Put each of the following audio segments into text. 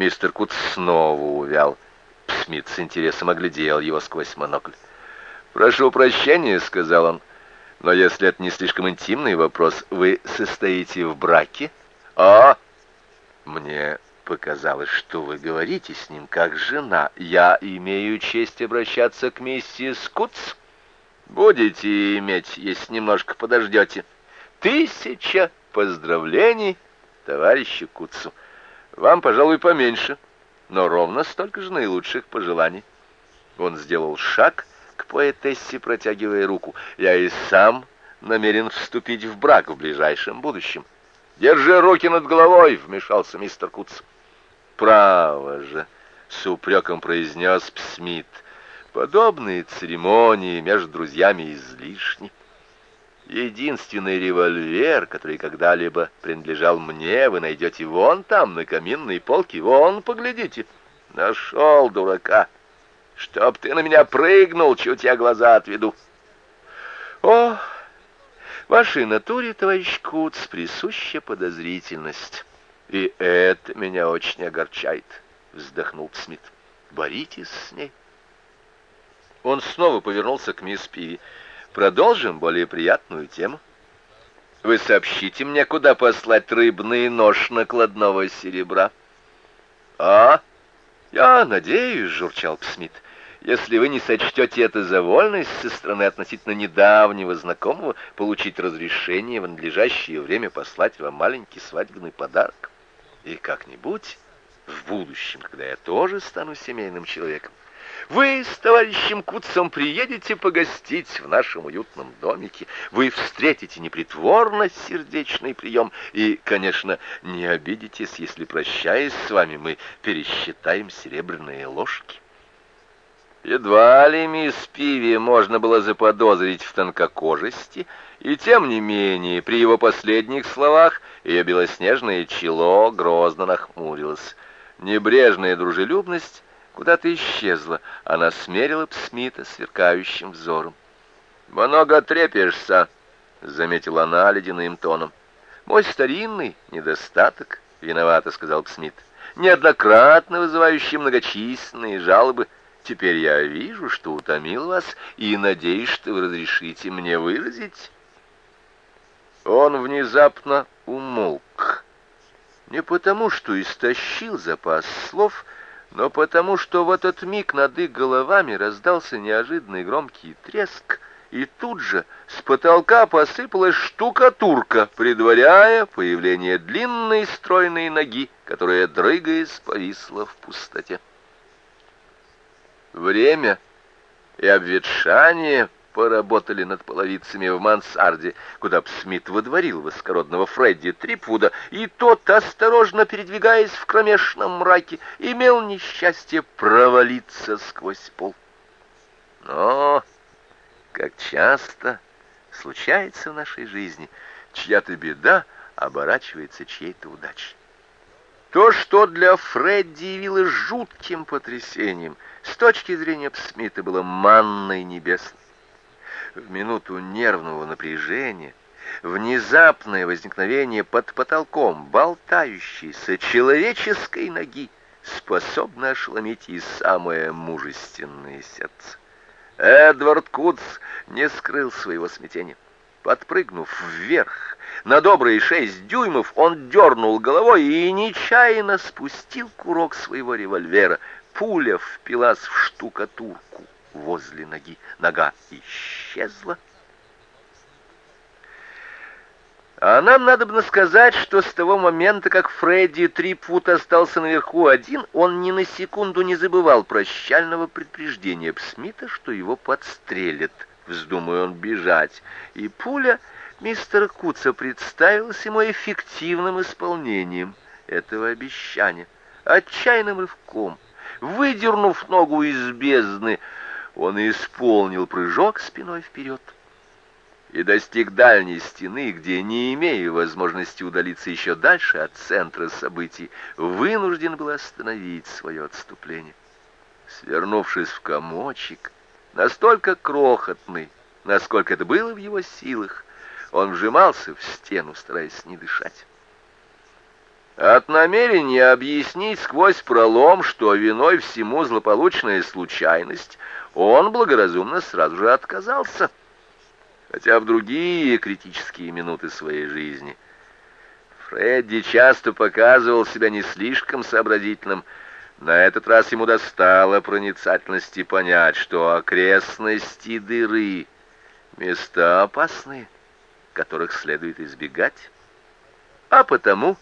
Мистер Кут снова увял. Смит с интересом оглядел его сквозь монокль. «Прошу прощения», — сказал он, — «но если это не слишком интимный вопрос, вы состоите в браке?» «А?» «Мне показалось, что вы говорите с ним как жена. Я имею честь обращаться к миссис Кутс?» «Будете иметь, если немножко подождете. Тысяча поздравлений товарищу Кутцу. Вам, пожалуй, поменьше, но ровно столько же наилучших пожеланий». Он сделал шаг к поэтессе, протягивая руку. «Я и сам намерен вступить в брак в ближайшем будущем». «Держи руки над головой!» — вмешался мистер Куц. «Право же!» — с упреком произнес Псмит. «Подобные церемонии между друзьями излишни. Единственный револьвер, который когда-либо принадлежал мне, вы найдете вон там, на каминной полке. Вон, поглядите. Нашел дурака!» Чтоб ты на меня прыгнул, чуть я глаза отведу. О, вашей натуре, товарищ Куц, присуща подозрительность. И это меня очень огорчает, вздохнул Смит. Боритесь с ней. Он снова повернулся к мисс Пиви. Продолжим более приятную тему. Вы сообщите мне, куда послать рыбный нож накладного серебра. А? Я надеюсь, журчал Смит, — если вы не сочтете это за вольность со стороны относительно недавнего знакомого, получить разрешение в надлежащее время послать вам маленький свадебный подарок. И как-нибудь в будущем, когда я тоже стану семейным человеком, вы с товарищем Куцом приедете погостить в нашем уютном домике. Вы встретите непритворно сердечный прием. И, конечно, не обидитесь, если, прощаясь с вами, мы пересчитаем серебряные ложки. Едва ли мисс Пиви можно было заподозрить в тонкокожести, и тем не менее при его последних словах ее белоснежное чело грозно нахмурилось. Небрежная дружелюбность куда-то исчезла, она смерила Смита сверкающим взором. «Много трепишься», — заметила она ледяным тоном. «Мой старинный недостаток», — виновато сказал Смит, — «неоднократно вызывающий многочисленные жалобы». Теперь я вижу, что утомил вас, и надеюсь, что вы разрешите мне выразить. Он внезапно умолк. Не потому, что истощил запас слов, но потому, что в этот миг над их головами раздался неожиданный громкий треск, и тут же с потолка посыпалась штукатурка, предваряя появление длинной стройной ноги, которая, дрыгаясь, повисла в пустоте. Время и обветшание поработали над половицами в мансарде, куда Смит выдворил воскородного Фредди Трипвуда, и тот, осторожно передвигаясь в кромешном мраке, имел несчастье провалиться сквозь пол. Но, как часто случается в нашей жизни, чья-то беда оборачивается чьей-то удачей. То, что для Фредди явилось жутким потрясением, с точки зрения Смита было манной небесной. В минуту нервного напряжения внезапное возникновение под потолком болтающейся человеческой ноги способно ошеломить и самое мужественное сердце. Эдвард Куц не скрыл своего смятения. Подпрыгнув вверх, на добрые шесть дюймов он дернул головой и нечаянно спустил курок своего револьвера. Пуля впилась в штукатурку возле ноги. Нога исчезла. А нам надо бы сказать, что с того момента, как Фредди Трипвуд остался наверху один, он ни на секунду не забывал прощального предупреждения Смита, что его подстрелят, вздумая он бежать, и пуля мистера Куца представилась ему эффективным исполнением этого обещания, отчаянным рывком. Выдернув ногу из бездны, он исполнил прыжок спиной вперед и достиг дальней стены, где, не имея возможности удалиться еще дальше от центра событий, вынужден был остановить свое отступление. Свернувшись в комочек, настолько крохотный, насколько это было в его силах, он вжимался в стену, стараясь не дышать. От намерения объяснить сквозь пролом, что виной всему злополучная случайность, он благоразумно сразу же отказался. Хотя в другие критические минуты своей жизни Фредди часто показывал себя не слишком сообразительным, на этот раз ему достало проницательности понять, что окрестности дыры — места опасные, которых следует избегать, а потому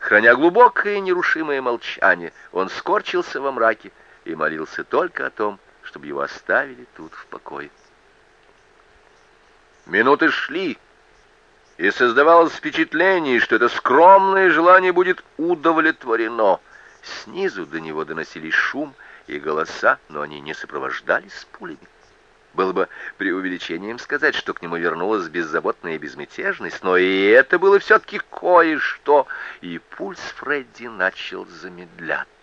Храня глубокое и нерушимое молчание, он скорчился во мраке и молился только о том, чтобы его оставили тут в покое. Минуты шли, и создавалось впечатление, что это скромное желание будет удовлетворено. Снизу до него доносились шум и голоса, но они не сопровождались пулями. Было бы преувеличением сказать, что к нему вернулась беззаботная безмятежность, но и это было все-таки кое-что, и пульс Фредди начал замедляться.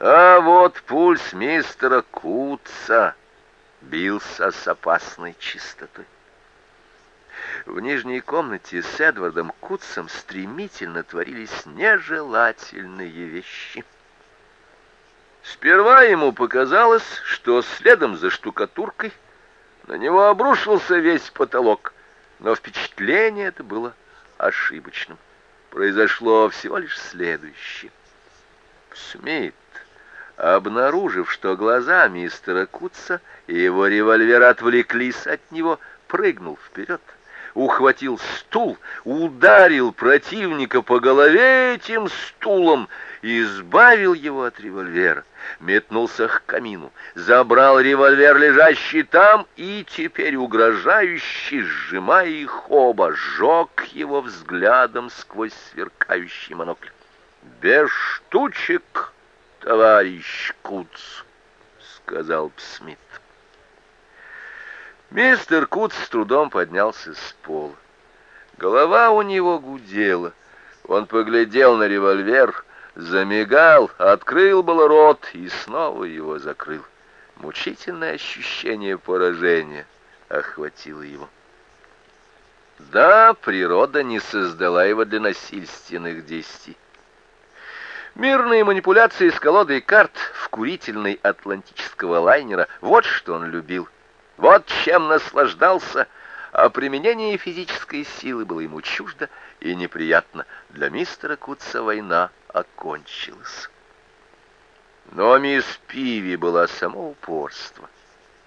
А вот пульс мистера Кутса бился с опасной чистотой. В нижней комнате с Эдвардом Кутсом стремительно творились нежелательные вещи — Сперва ему показалось, что следом за штукатуркой на него обрушился весь потолок, но впечатление это было ошибочным. Произошло всего лишь следующее. Смит, обнаружив, что глаза мистера Кутса и его револьвер отвлеклись от него, прыгнул вперед — ухватил стул, ударил противника по голове этим стулом, избавил его от револьвера, метнулся к камину, забрал револьвер, лежащий там, и теперь угрожающе, сжимая их оба, сжег его взглядом сквозь сверкающий монокль. «Без штучек, товарищ Куц», — сказал Смит. Мистер Кут с трудом поднялся с пола. Голова у него гудела. Он поглядел на револьвер, замигал, открыл был рот и снова его закрыл. Мучительное ощущение поражения охватило его. Да, природа не создала его для насильственных действий. Мирные манипуляции с колодой карт в курительной атлантического лайнера — вот что он любил — вот чем наслаждался, а применение физической силы было ему чуждо и неприятно. Для мистера Кутса война окончилась. Но мисс Пиви была само упорство.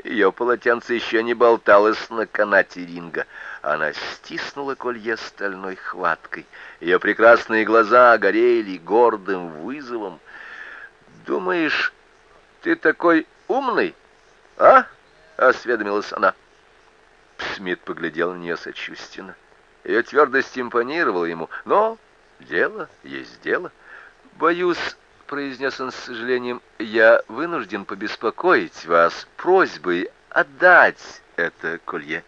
Ее полотенце еще не болталось на канате ринга. Она стиснула колье стальной хваткой. Ее прекрасные глаза горели гордым вызовом. «Думаешь, ты такой умный, а?» осведомилась она. Смит поглядел на нее сочувственно. Ее твердость импонировала ему, но дело есть дело. «Боюсь», — произнес он с сожалением, — «я вынужден побеспокоить вас просьбой отдать это колье».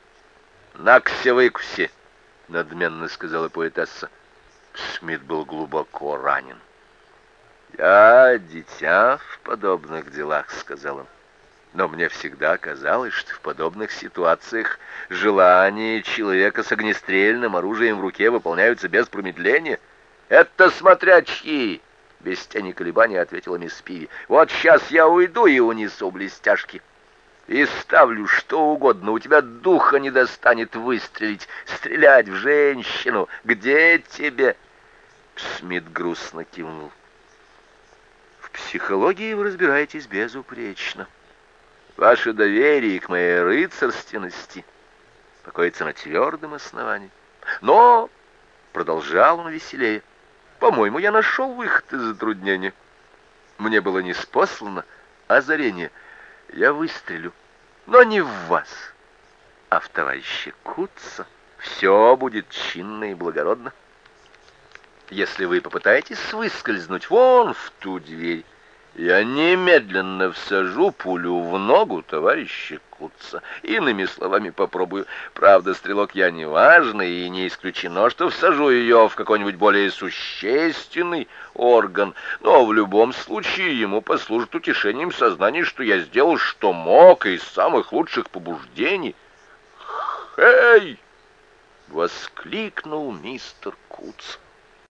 «Накся-выкуси», — надменно сказала поэтесса. Смит был глубоко ранен. «Я дитя в подобных делах», — сказал он. Но мне всегда казалось, что в подобных ситуациях желания человека с огнестрельным оружием в руке выполняются без промедления. «Это смотря чьи!» — без тени колебания ответила мисс Пиви. «Вот сейчас я уйду и унесу блестяшки. И ставлю что угодно. У тебя духа не достанет выстрелить, стрелять в женщину. Где тебе?» Смит грустно кивнул. «В психологии вы разбираетесь безупречно». Ваше доверие к моей рыцарственности покоится на твердом основании. Но, — продолжал он веселее, — по-моему, я нашел выход из затруднения. Мне было неспослано озарение. Я выстрелю, но не в вас, а в товарища Кутца. Все будет чинно и благородно. Если вы попытаетесь выскользнуть вон в ту дверь, я немедленно всажу пулю в ногу товарища Кутца. Иными словами попробую. Правда, стрелок я не важный, и не исключено, что всажу ее в какой-нибудь более существенный орган. Но в любом случае ему послужит утешением сознание, что я сделал, что мог, из самых лучших побуждений. «Хей!» — воскликнул мистер Кутц.